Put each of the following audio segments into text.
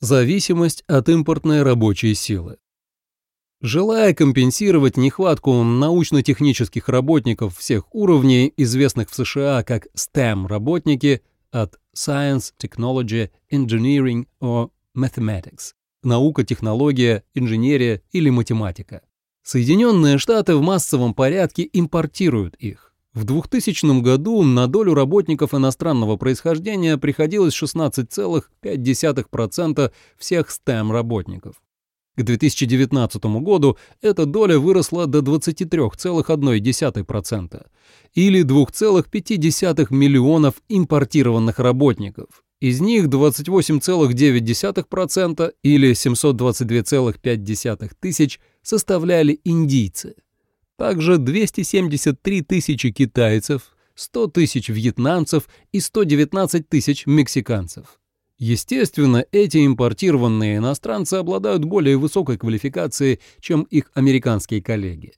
Зависимость от импортной рабочей силы. Желая компенсировать нехватку научно-технических работников всех уровней, известных в США как STEM-работники от Science, Technology, Engineering or Mathematics – наука, технология, инженерия или математика. Соединенные Штаты в массовом порядке импортируют их. В 2000 году на долю работников иностранного происхождения приходилось 16,5% всех STEM-работников. К 2019 году эта доля выросла до 23,1% или 2,5 миллионов импортированных работников. Из них 28,9% или 722,5 тысяч составляли индийцы. Также 273 тысячи китайцев, 100 тысяч вьетнамцев и 119 тысяч мексиканцев. Естественно, эти импортированные иностранцы обладают более высокой квалификацией, чем их американские коллеги.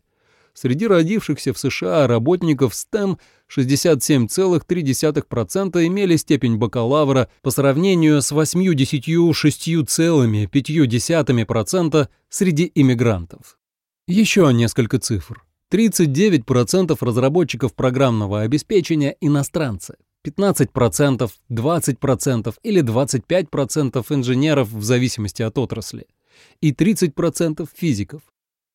Среди родившихся в США работников STEM 67,3% имели степень бакалавра по сравнению с 86,5% среди иммигрантов. Еще несколько цифр. 39% разработчиков программного обеспечения – иностранцы, 15%, 20% или 25% инженеров в зависимости от отрасли и 30% физиков.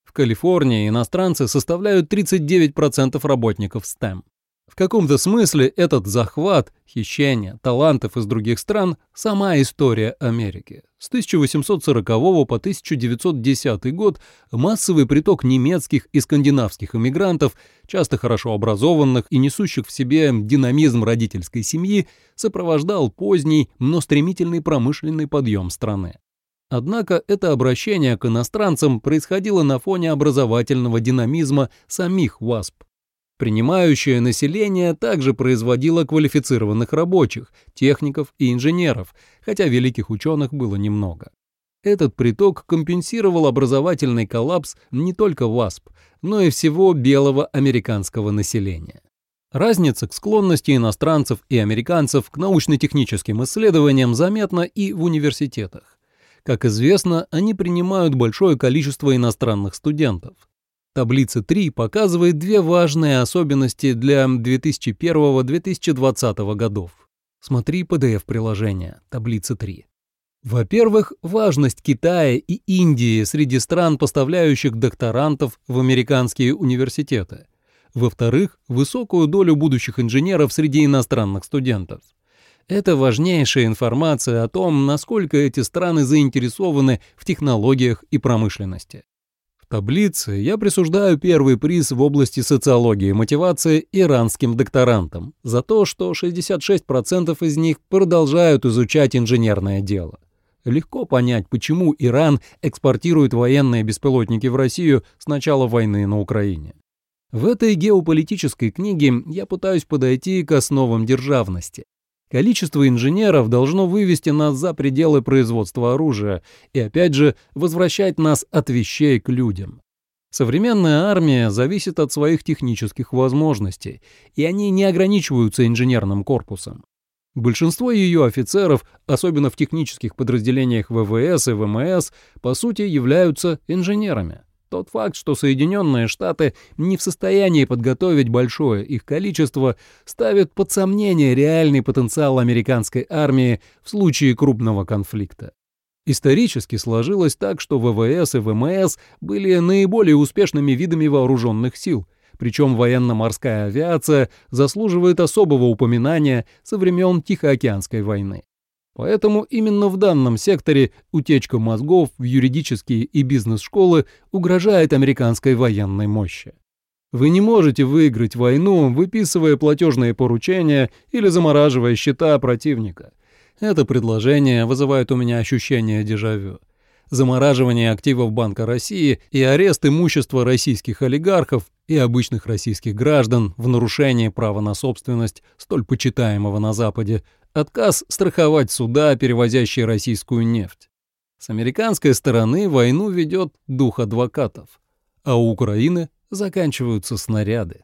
В Калифорнии иностранцы составляют 39% работников STEM. В каком-то смысле этот захват, хищение талантов из других стран – сама история Америки. С 1840 по 1910 год массовый приток немецких и скандинавских иммигрантов, часто хорошо образованных и несущих в себе динамизм родительской семьи, сопровождал поздний, но стремительный промышленный подъем страны. Однако это обращение к иностранцам происходило на фоне образовательного динамизма самих ВАСП. Принимающее население также производило квалифицированных рабочих, техников и инженеров, хотя великих ученых было немного. Этот приток компенсировал образовательный коллапс не только ВАСП, но и всего белого американского населения. Разница к склонности иностранцев и американцев к научно-техническим исследованиям заметна и в университетах. Как известно, они принимают большое количество иностранных студентов. Таблица 3 показывает две важные особенности для 2001-2020 годов. Смотри PDF-приложение, таблица 3. Во-первых, важность Китая и Индии среди стран, поставляющих докторантов в американские университеты. Во-вторых, высокую долю будущих инженеров среди иностранных студентов. Это важнейшая информация о том, насколько эти страны заинтересованы в технологиях и промышленности таблице я присуждаю первый приз в области социологии и мотивации иранским докторантам за то, что 66% из них продолжают изучать инженерное дело. Легко понять, почему Иран экспортирует военные беспилотники в Россию с начала войны на Украине. В этой геополитической книге я пытаюсь подойти к основам державности, Количество инженеров должно вывести нас за пределы производства оружия и, опять же, возвращать нас от вещей к людям. Современная армия зависит от своих технических возможностей, и они не ограничиваются инженерным корпусом. Большинство ее офицеров, особенно в технических подразделениях ВВС и ВМС, по сути являются инженерами. Тот факт, что Соединенные Штаты не в состоянии подготовить большое их количество, ставит под сомнение реальный потенциал американской армии в случае крупного конфликта. Исторически сложилось так, что ВВС и ВМС были наиболее успешными видами вооруженных сил, причем военно-морская авиация заслуживает особого упоминания со времен Тихоокеанской войны. Поэтому именно в данном секторе утечка мозгов в юридические и бизнес-школы угрожает американской военной мощи. Вы не можете выиграть войну, выписывая платежные поручения или замораживая счета противника. Это предложение вызывает у меня ощущение дежавю. Замораживание активов Банка России и арест имущества российских олигархов и обычных российских граждан в нарушении права на собственность, столь почитаемого на Западе, Отказ страховать суда, перевозящие российскую нефть. С американской стороны войну ведет дух адвокатов, а у Украины заканчиваются снаряды.